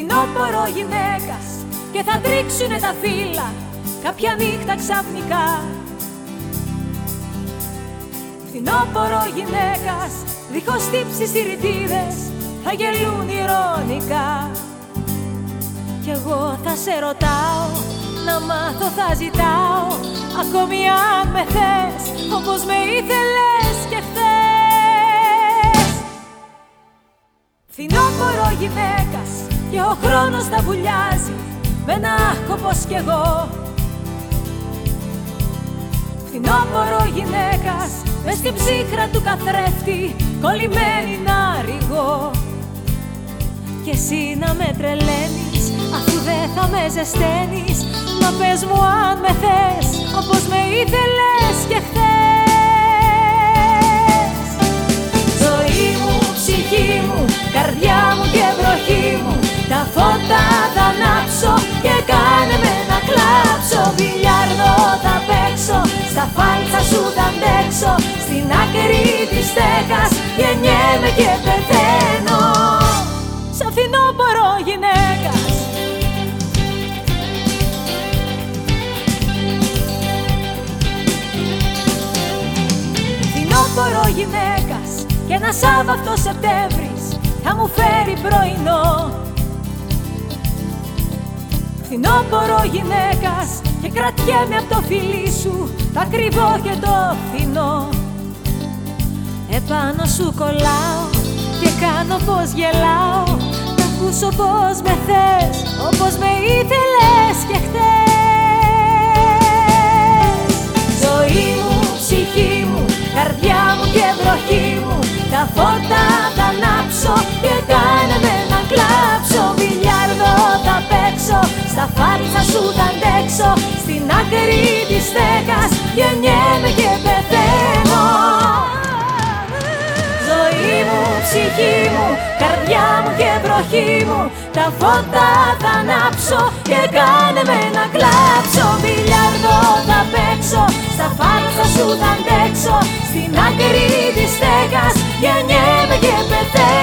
Φθινόπορο γυναίκας και θα τρίξουνε τα φύλλα κάποια νύχτα ξαφνικά. Φθινόπορο γυναίκας δίχως τύψεις οι ρητίδες θα γελούν ηρωνικά. Κι εγώ θα σε ρωτάω να μάθω θα ζητάω ακόμη αν με θες όπως με ήθελες και χθες. Φθινόπορο γυναίκας και ο χρόνος τα βουλιάζει με ένα πως κι εγώ. Φθινόπορο γυναίκας μες στην ψύχρα του καθρέφτη κολλημένη να ρηγώ και εσύ να με τρελαίνεις αφού δεν θα με ζεσταίνεις. Μα πες μου αν με θες όπως με ήθελες και χθες. Ζωή μου, ψυχή μου, καρδιά να κλάψω Βιλιάρδο θα παίξω, στα φάλτσα σου θα αντέξω Στην άκρη της στέκας γεννιέμαι και πεθαίνω. Σαν φθινόπορο γυναίκας. Φθινόπορο γυναίκας. Και ένα Σάββατο Σεπτέμβρης θα μου φέρει πρωινό Φθινόπορο γυναίκας και κρατιέμαι από το φιλί σου τα κρυβώ και το φθηνό. Επάνω σου κολλάω και κάνω πως γελάω Να ακούσω πως με θες όπως με ήθελες και χθες. Ζωή μου, ψυχή μου, καρδιά μου και βροχή μου Τα φώτα θα ανάψω θα αντέξω Στην άκρη της στέκας γεννιέμαι και πεθαίνω. Ζωή μου, ψυχή μου, καρδιά μου και βροχή μου Τα φώτα θα ανάψω και κάνε με να κλάψω. Μπιλιάρδο θα παίξω, στα φάλτσα σου θα αντέξω Στην άκρη της στέγας γεννιέμαι και πεθαίνω